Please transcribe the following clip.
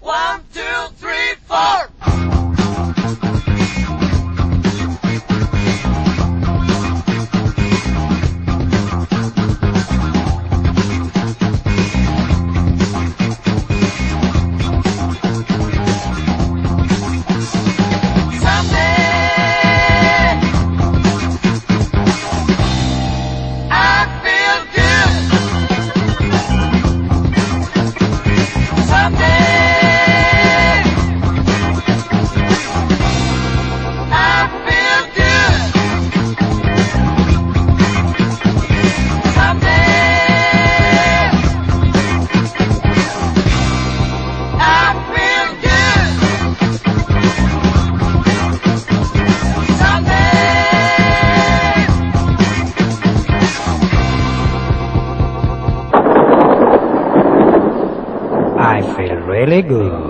One, two, three, religion.